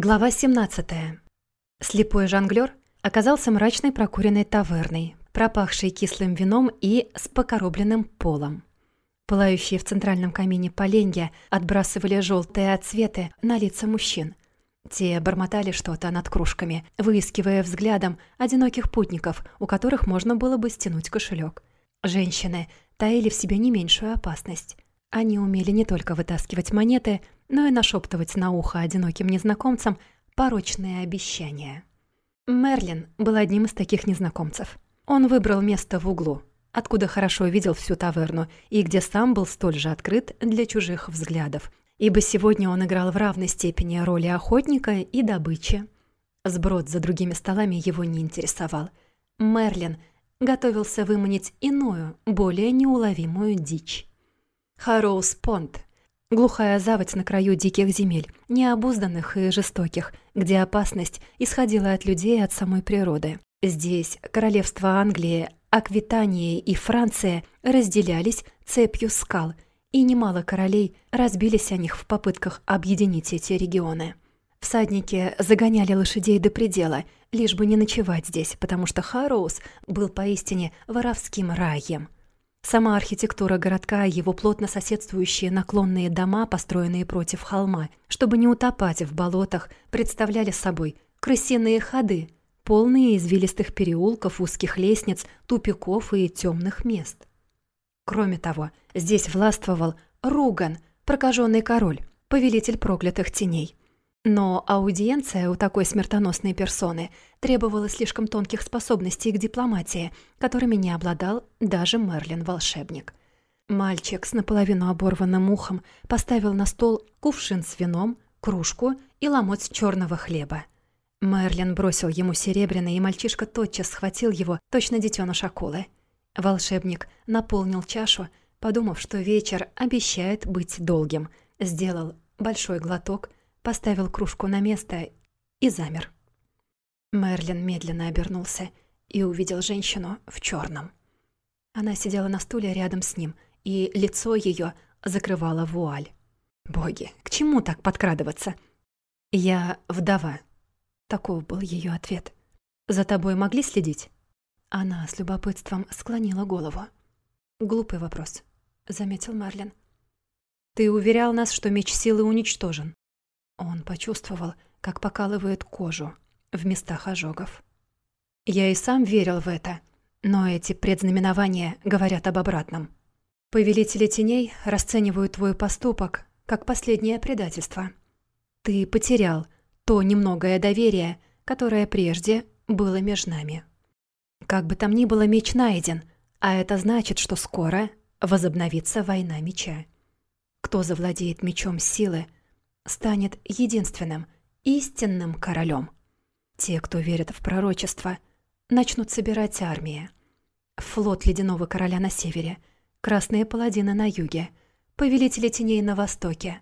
Глава 17. Слепой жонглёр оказался мрачной прокуренной таверной, пропахшей кислым вином и с покоробленным полом. Пылающие в центральном камине поленья отбрасывали желтые отсветы на лица мужчин. Те бормотали что-то над кружками, выискивая взглядом одиноких путников, у которых можно было бы стянуть кошелек. Женщины таили в себе не меньшую опасность. Они умели не только вытаскивать монеты, но и нашептывать на ухо одиноким незнакомцам порочные обещания. Мерлин был одним из таких незнакомцев. Он выбрал место в углу, откуда хорошо видел всю таверну и где сам был столь же открыт для чужих взглядов, ибо сегодня он играл в равной степени роли охотника и добычи. Сброд за другими столами его не интересовал. Мерлин готовился выманить иную, более неуловимую дичь. Хароус Понт Глухая заводь на краю диких земель, необузданных и жестоких, где опасность исходила от людей и от самой природы. Здесь королевство Англии, Аквитания и Франция разделялись цепью скал, и немало королей разбились о них в попытках объединить эти регионы. Всадники загоняли лошадей до предела, лишь бы не ночевать здесь, потому что Харроуз был поистине воровским раем – Сама архитектура городка, его плотно соседствующие наклонные дома, построенные против холма, чтобы не утопать в болотах, представляли собой крысиные ходы, полные извилистых переулков, узких лестниц, тупиков и темных мест. Кроме того, здесь властвовал Руган, прокаженный король, повелитель проклятых теней. Но аудиенция у такой смертоносной персоны требовала слишком тонких способностей к дипломатии, которыми не обладал даже Мерлин-волшебник. Мальчик с наполовину оборванным ухом поставил на стол кувшин с вином, кружку и ломоть черного хлеба. Мерлин бросил ему серебряный, и мальчишка тотчас схватил его, точно детеныш акулы. Волшебник наполнил чашу, подумав, что вечер обещает быть долгим, сделал большой глоток – поставил кружку на место и замер. Мерлин медленно обернулся и увидел женщину в черном. Она сидела на стуле рядом с ним, и лицо ее закрывала вуаль. «Боги, к чему так подкрадываться?» «Я вдова». Таков был ее ответ. «За тобой могли следить?» Она с любопытством склонила голову. «Глупый вопрос», — заметил Мерлин. «Ты уверял нас, что меч силы уничтожен. Он почувствовал, как покалывает кожу в местах ожогов. Я и сам верил в это, но эти предзнаменования говорят об обратном. Повелители теней расценивают твой поступок как последнее предательство. Ты потерял то немногое доверие, которое прежде было между нами. Как бы там ни было, меч найден, а это значит, что скоро возобновится война меча. Кто завладеет мечом силы – станет единственным, истинным королем. Те, кто верит в пророчество, начнут собирать армии. Флот Ледяного Короля на севере, Красные Паладины на юге, Повелители Теней на востоке.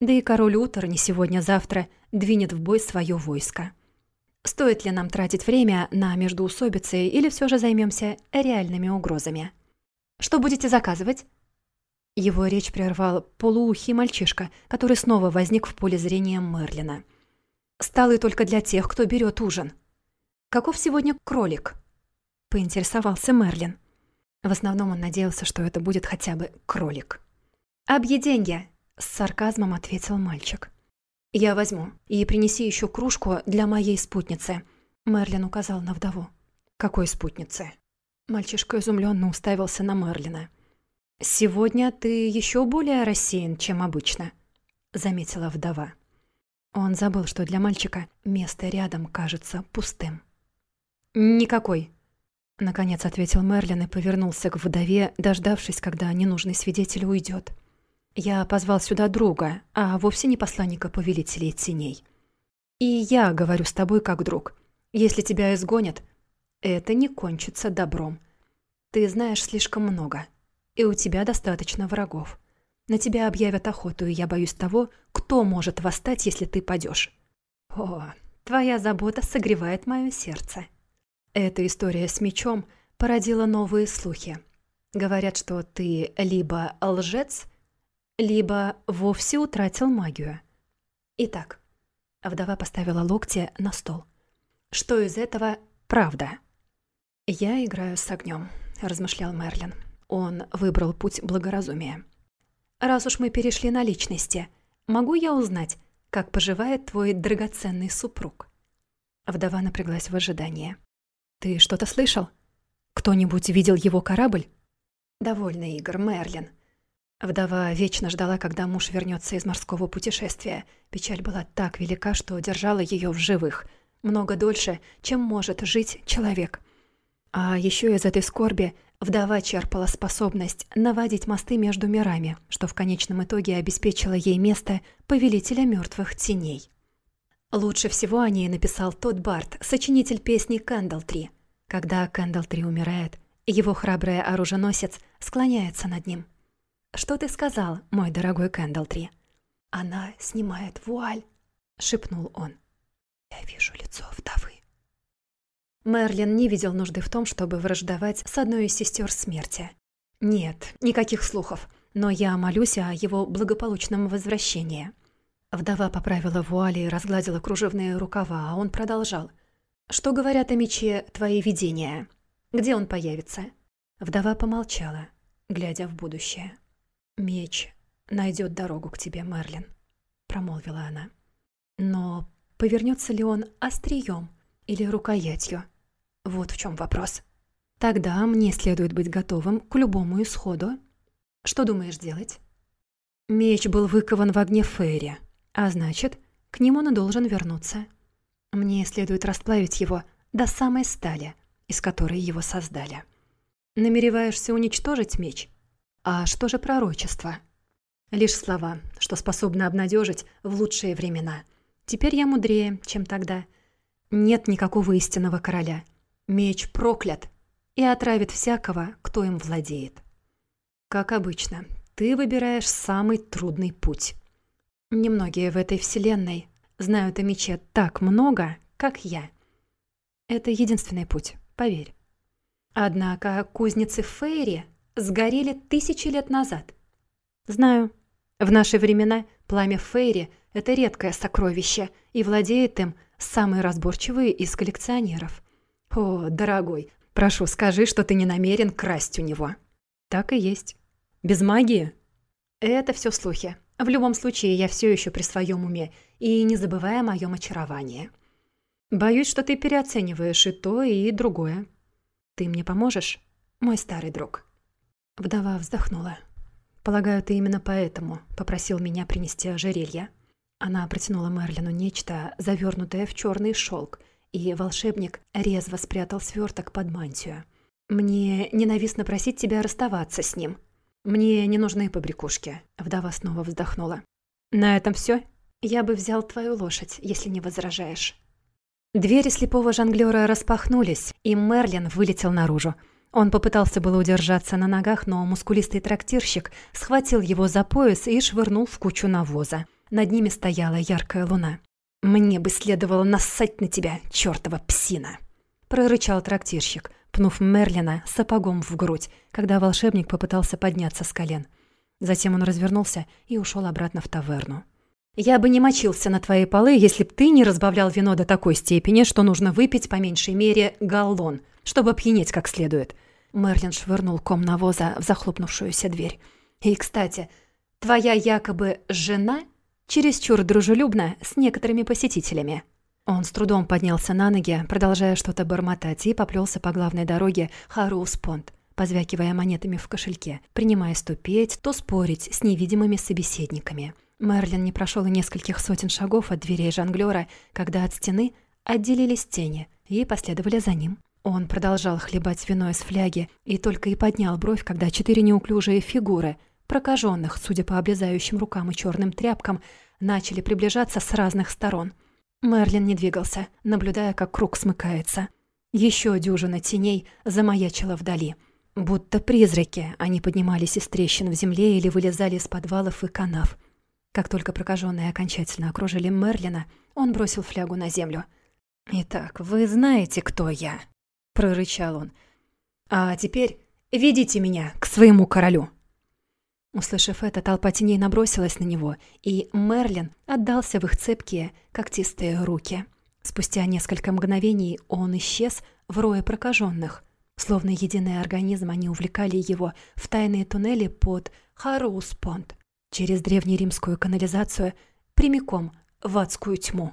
Да и король Утор не сегодня-завтра двинет в бой свое войско. Стоит ли нам тратить время на междуусобицы или все же займемся реальными угрозами? Что будете заказывать? Его речь прервал полуухий мальчишка, который снова возник в поле зрения Мерлина. «Столы только для тех, кто берет ужин». «Каков сегодня кролик?» — поинтересовался Мерлин. В основном он надеялся, что это будет хотя бы кролик. «Объи деньги!» — с сарказмом ответил мальчик. «Я возьму. И принеси еще кружку для моей спутницы», — Мерлин указал на вдову. «Какой спутницы?» Мальчишка изумленно уставился на Мерлина. «Сегодня ты еще более рассеян, чем обычно», — заметила вдова. Он забыл, что для мальчика место рядом кажется пустым. «Никакой», — наконец ответил Мерлин и повернулся к вдове, дождавшись, когда ненужный свидетель уйдет. «Я позвал сюда друга, а вовсе не посланника повелителей теней. И я говорю с тобой как друг. Если тебя изгонят, это не кончится добром. Ты знаешь слишком много» и у тебя достаточно врагов. На тебя объявят охоту, и я боюсь того, кто может восстать, если ты падешь. О, твоя забота согревает мое сердце. Эта история с мечом породила новые слухи. Говорят, что ты либо лжец, либо вовсе утратил магию. Итак, Вдова поставила локти на стол. «Что из этого правда?» «Я играю с огнем», — размышлял Мерлин. Он выбрал путь благоразумия. «Раз уж мы перешли на личности, могу я узнать, как поживает твой драгоценный супруг?» Вдова напряглась в ожидании. «Ты что-то слышал? Кто-нибудь видел его корабль?» «Довольно игр, Мерлин». Вдова вечно ждала, когда муж вернется из морского путешествия. Печаль была так велика, что держала ее в живых. Много дольше, чем может жить человек. А еще из этой скорби вдова черпала способность наводить мосты между мирами, что в конечном итоге обеспечило ей место повелителя мертвых теней. Лучше всего о ней написал тот бард, сочинитель песни «Кэндлтри». Когда Кэндлтри умирает, его храбрый оруженосец склоняется над ним. «Что ты сказал, мой дорогой Кэндлтри?» «Она снимает вуаль», — шепнул он. «Я вижу лицо вдовы». Мерлин не видел нужды в том, чтобы враждовать с одной из сестер смерти. Нет, никаких слухов, но я молюсь о его благополучном возвращении. Вдова поправила вуали и разгладила кружевные рукава, а он продолжал. «Что говорят о мече твои видения? Где он появится?» Вдова помолчала, глядя в будущее. «Меч найдет дорогу к тебе, Мерлин», — промолвила она. «Но повернется ли он острием или рукоятью? Вот в чем вопрос. Тогда мне следует быть готовым к любому исходу. Что думаешь делать?» Меч был выкован в огне Фейри, а значит, к нему он должен вернуться. Мне следует расплавить его до самой стали, из которой его создали. Намереваешься уничтожить меч? А что же пророчество? Лишь слова, что способны обнадежить в лучшие времена. Теперь я мудрее, чем тогда. Нет никакого истинного короля. Меч проклят и отравит всякого, кто им владеет. Как обычно, ты выбираешь самый трудный путь. Немногие в этой вселенной знают о мече так много, как я. Это единственный путь, поверь. Однако кузницы Фейри сгорели тысячи лет назад. Знаю. В наши времена пламя Фейри — это редкое сокровище, и владеет им самый разборчивый из коллекционеров. О, дорогой, прошу, скажи, что ты не намерен красть у него. Так и есть. Без магии? Это все слухи. В любом случае, я все еще при своем уме и не забывая о моем очаровании. Боюсь, что ты переоцениваешь и то, и другое. Ты мне поможешь, мой старый друг?» Вдова вздохнула. «Полагаю, ты именно поэтому попросил меня принести ожерелье». Она протянула Мерлину нечто, завернутое в черный шелк, и волшебник резво спрятал сверток под мантию. «Мне ненавистно просить тебя расставаться с ним», «Мне не нужны побрякушки», — вдова снова вздохнула. «На этом все. Я бы взял твою лошадь, если не возражаешь». Двери слепого жонглера распахнулись, и Мерлин вылетел наружу. Он попытался было удержаться на ногах, но мускулистый трактирщик схватил его за пояс и швырнул в кучу навоза. Над ними стояла яркая луна. «Мне бы следовало нассать на тебя, чертова псина!» Прорычал трактирщик пнув Мерлина сапогом в грудь, когда волшебник попытался подняться с колен. Затем он развернулся и ушел обратно в таверну. «Я бы не мочился на твои полы, если б ты не разбавлял вино до такой степени, что нужно выпить по меньшей мере галлон, чтобы опьянеть как следует». Мерлин швырнул ком навоза в захлопнувшуюся дверь. «И, кстати, твоя якобы жена чересчур дружелюбна с некоторыми посетителями». Он с трудом поднялся на ноги, продолжая что-то бормотать, и поплелся по главной дороге Харуспонт, позвякивая монетами в кошельке, принимаясь то петь, то спорить с невидимыми собеседниками. Мерлин не прошел и нескольких сотен шагов от дверей жонглера, когда от стены отделились тени и последовали за ним. Он продолжал хлебать вино из фляги и только и поднял бровь, когда четыре неуклюжие фигуры, прокаженных, судя по облезающим рукам и черным тряпкам, начали приближаться с разных сторон – Мерлин не двигался, наблюдая, как круг смыкается. Еще дюжина теней замаячила вдали. Будто призраки, они поднимались из трещин в земле или вылезали из подвалов и канав. Как только прокаженные окончательно окружили Мерлина, он бросил флягу на землю. «Итак, вы знаете, кто я?» — прорычал он. «А теперь ведите меня к своему королю». Услышав это, толпа теней набросилась на него, и Мерлин отдался в их цепкие, когтистые руки. Спустя несколько мгновений он исчез в рое прокаженных. Словно единый организм, они увлекали его в тайные туннели под Харуспонд, через древнеримскую канализацию, прямиком в адскую тьму.